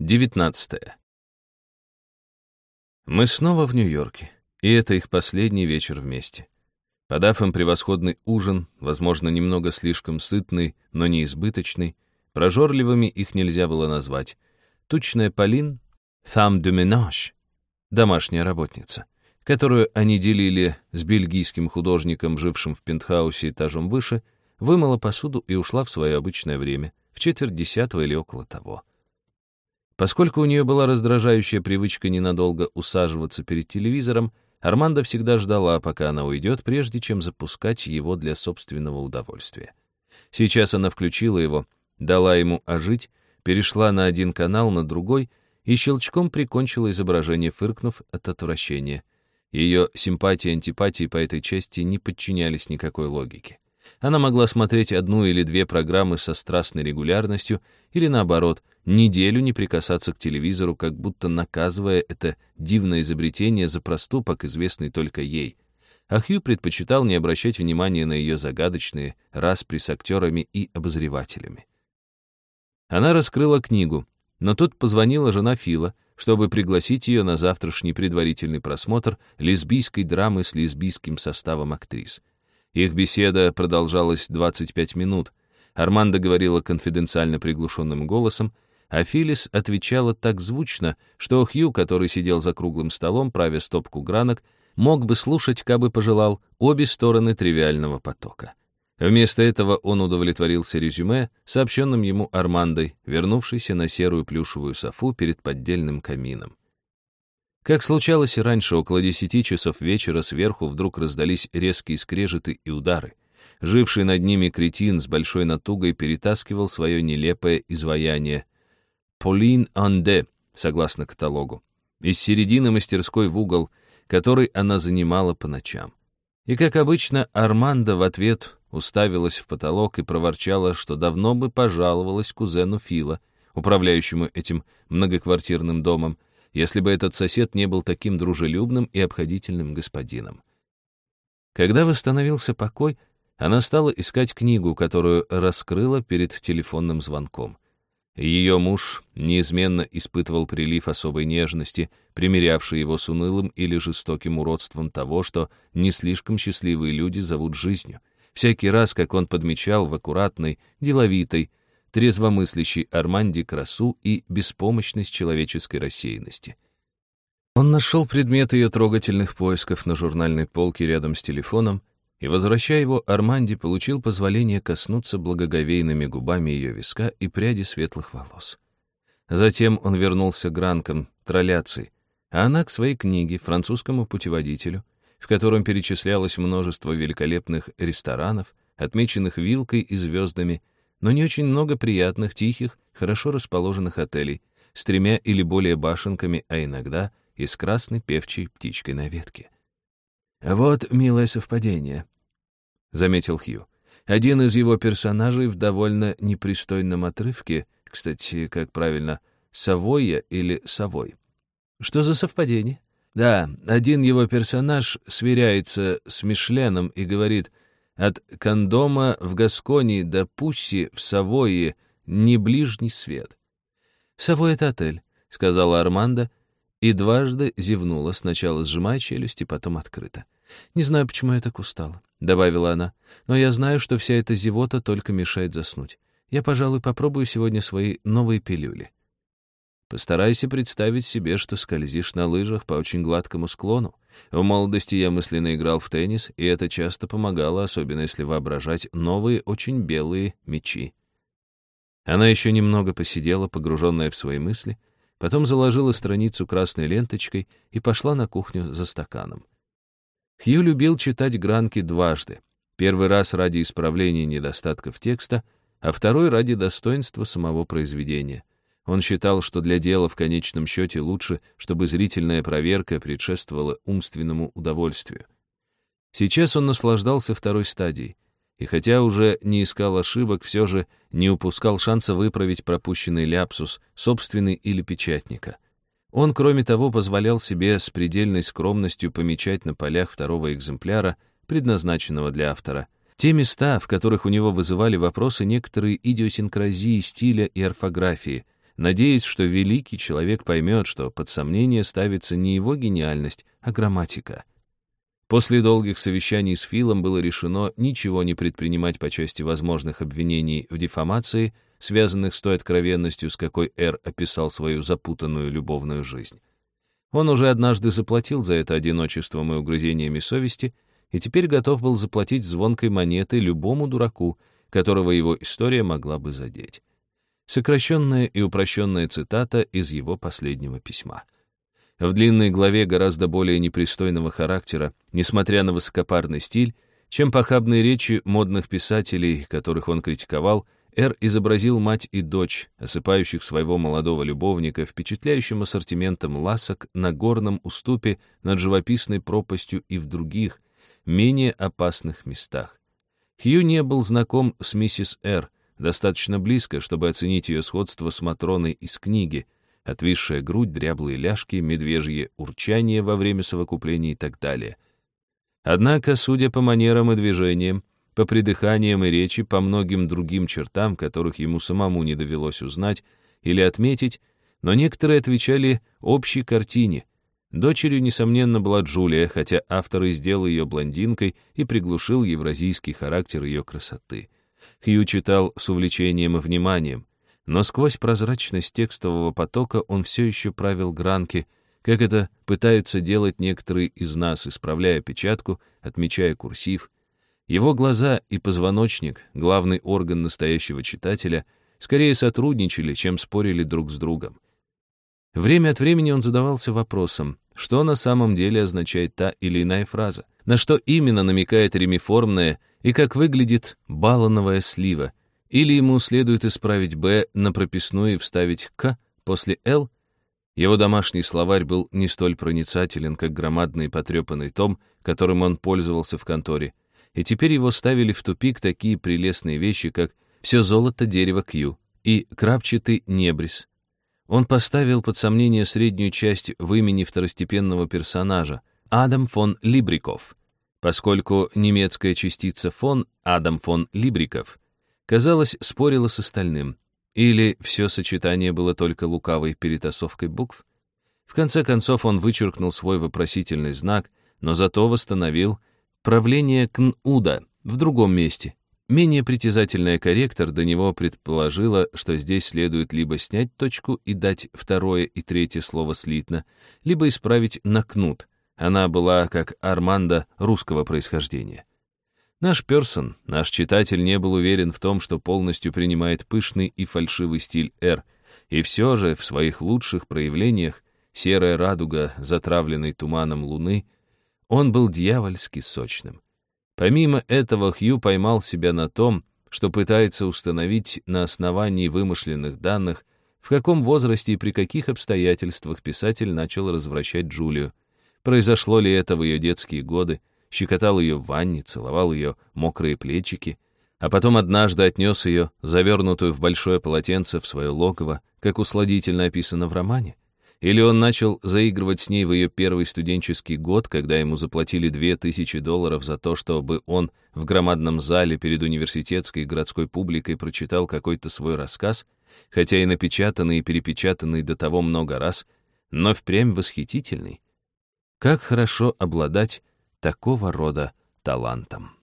19. Мы снова в Нью-Йорке, и это их последний вечер вместе. Подав им превосходный ужин, возможно, немного слишком сытный, но не избыточный, прожорливыми их нельзя было назвать, тучная Полин, femme de ménage, домашняя работница, которую они делили с бельгийским художником, жившим в пентхаусе этажом выше, вымыла посуду и ушла в свое обычное время, в четверть десятого или около того. Поскольку у нее была раздражающая привычка ненадолго усаживаться перед телевизором, Армандо всегда ждала, пока она уйдет, прежде чем запускать его для собственного удовольствия. Сейчас она включила его, дала ему ожить, перешла на один канал, на другой и щелчком прикончила изображение, фыркнув от отвращения. Ее симпатии и антипатии по этой части не подчинялись никакой логике. Она могла смотреть одну или две программы со страстной регулярностью, или наоборот, неделю не прикасаться к телевизору, как будто наказывая это дивное изобретение за проступок, известный только ей. А Хью предпочитал не обращать внимания на ее загадочные распри с актерами и обозревателями. Она раскрыла книгу, но тут позвонила жена Фила, чтобы пригласить ее на завтрашний предварительный просмотр лесбийской драмы с лесбийским составом актрис — их беседа продолжалась 25 минут. Армандо говорила конфиденциально приглушенным голосом, а Филис отвечала так звучно, что Хью, который сидел за круглым столом, правя стопку гранок, мог бы слушать, как бы пожелал, обе стороны тривиального потока. Вместо этого он удовлетворился резюме, сообщенным ему Армандой, вернувшейся на серую плюшевую софу перед поддельным камином. Как случалось и раньше, около десяти часов вечера сверху вдруг раздались резкие скрежеты и удары. Живший над ними кретин с большой натугой перетаскивал свое нелепое изваяние. «Полин Анде», согласно каталогу, из середины мастерской в угол, который она занимала по ночам. И, как обычно, Армандо в ответ уставилась в потолок и проворчала, что давно бы пожаловалась кузену Фила, управляющему этим многоквартирным домом, если бы этот сосед не был таким дружелюбным и обходительным господином. Когда восстановился покой, она стала искать книгу, которую раскрыла перед телефонным звонком. Ее муж неизменно испытывал прилив особой нежности, примирявший его с унылым или жестоким уродством того, что не слишком счастливые люди зовут жизнью. Всякий раз, как он подмечал в аккуратной, деловитой, трезвомыслящий Арманди красу и беспомощность человеческой рассеянности. Он нашел предмет ее трогательных поисков на журнальной полке рядом с телефоном и, возвращая его, Арманди получил позволение коснуться благоговейными губами ее виска и пряди светлых волос. Затем он вернулся к гранкам, тролляций, а она к своей книге, французскому путеводителю, в котором перечислялось множество великолепных ресторанов, отмеченных вилкой и звездами, но не очень много приятных, тихих, хорошо расположенных отелей с тремя или более башенками, а иногда и с красной певчей птичкой на ветке. «Вот милое совпадение», — заметил Хью. Один из его персонажей в довольно непристойном отрывке, кстати, как правильно, Савойя или Савой. Что за совпадение? Да, один его персонаж сверяется с Мишленом и говорит — от кондома в Гаскони до Пусси в Савойе не ближний свет. «Савой — это отель», — сказала Армандо, и дважды зевнула, сначала сжимая челюсти, потом открыто. «Не знаю, почему я так устала», — добавила она, «но я знаю, что вся эта зевота только мешает заснуть. Я, пожалуй, попробую сегодня свои новые пилюли». Постарайся представить себе, что скользишь на лыжах по очень гладкому склону, в молодости я мысленно играл в теннис, и это часто помогало, особенно если воображать новые, очень белые мячи. Она еще немного посидела, погруженная в свои мысли, потом заложила страницу красной ленточкой и пошла на кухню за стаканом. Хью любил читать гранки дважды. Первый раз ради исправления недостатков текста, а второй ради достоинства самого произведения. Он считал, что для дела в конечном счете лучше, чтобы зрительная проверка предшествовала умственному удовольствию. Сейчас он наслаждался второй стадией, и хотя уже не искал ошибок, все же не упускал шанса выправить пропущенный ляпсус, собственный или печатника. Он, кроме того, позволял себе с предельной скромностью помечать на полях второго экземпляра, предназначенного для автора, те места, в которых у него вызывали вопросы некоторые идиосинкразии стиля и орфографии — надеясь, что великий человек поймет, что под сомнение ставится не его гениальность, а грамматика. После долгих совещаний с Филом было решено ничего не предпринимать по части возможных обвинений в дефамации, связанных с той откровенностью, с какой Эр описал свою запутанную любовную жизнь. Он уже однажды заплатил за это одиночеством и угрызениями совести, и теперь готов был заплатить звонкой монетой любому дураку, которого его история могла бы задеть. Сокращенная и упрощенная цитата из его последнего письма — в длинной главе гораздо более непристойного характера, несмотря на высокопарный стиль, чем похабные речи модных писателей, которых он критиковал, Эр изобразил мать и дочь, осыпающих своего молодого любовника впечатляющим ассортиментом ласок на горном уступе над живописной пропастью и в других, менее опасных местах. Хью не был знаком с миссис Эр, достаточно близко, чтобы оценить ее сходство с Матроной из книги — отвисшая грудь, дряблые ляжки, медвежье урчание во время совокупления и так далее. Однако, судя по манерам и движениям, по придыханиям и речи, по многим другим чертам, которых ему самому не довелось узнать или отметить, но некоторые отвечали общей картине. Дочерью, несомненно, была Джулия, хотя автор и сделал ее блондинкой и приглушил евразийский характер ее красоты. Хью читал с увлечением и вниманием. Но сквозь прозрачность текстового потока он все еще правил гранки, как это пытаются делать некоторые из нас, исправляя печатку, отмечая курсив. Его глаза и позвоночник, главный орган настоящего читателя, скорее сотрудничали, чем спорили друг с другом. Время от времени он задавался вопросом, что на самом деле означает та или иная фраза, на что именно намекает ремиформная и как выглядит балановая слива, или ему следует исправить «Б» на прописную и вставить «К» после «Л»? Его домашний словарь был не столь проницателен, как громадный потрепанный том, которым он пользовался в конторе, и теперь его ставили в тупик такие прелестные вещи, как «Все золото дерево Кью» и «Крапчатый небрис». Он поставил под сомнение среднюю часть в имени второстепенного персонажа Адам фон Либриков, поскольку немецкая частица фон Адам фон Либриков казалось, спорила с остальным. Или все сочетание было только лукавой перетасовкой букв? В конце концов он вычеркнул свой вопросительный знак, но зато восстановил правление Кнуда в другом месте. Менее притязательная корректор до него предположила, что здесь следует либо снять точку и дать второе и третье слово слитно, либо исправить на кнут. Она была, как Армандо, русского происхождения. Наш Персон, наш читатель не был уверен в том, что полностью принимает пышный и фальшивый стиль «Р», и все же в своих лучших проявлениях, серая радуга, затравленной туманом луны, он был дьявольски сочным. Помимо этого, Хью поймал себя на том, что пытается установить на основании вымышленных данных, в каком возрасте и при каких обстоятельствах писатель начал развращать Джулию. Произошло ли это в ее детские годы, щекотал ее в ванне, целовал ее мокрые плечики, а потом однажды отнес ее, завернутую в большое полотенце, в свое логово, как усладительно описано в романе. Или он начал заигрывать с ней в ее первый студенческий год, когда ему заплатили две тысячи долларов за то, чтобы он в громадном зале перед университетской и городской публикой прочитал какой-то свой рассказ, хотя и напечатанный и перепечатанный до того много раз, но впрямь восхитительный. Как хорошо обладать такого рода талантом.